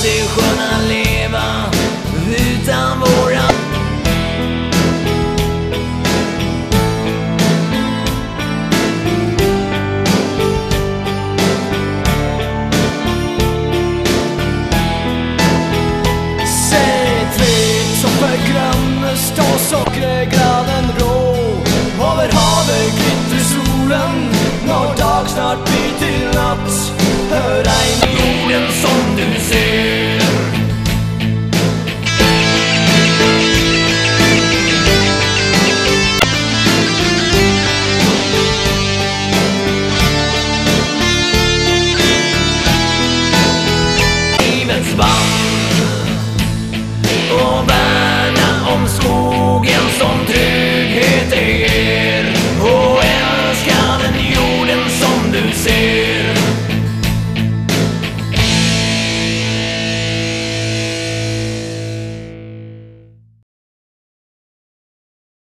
sig kunna leva utan våra. Säg tvek som förglömde stå sockergranen rå Över havet glittrar solen Når dag snart blir till natt. Hör ej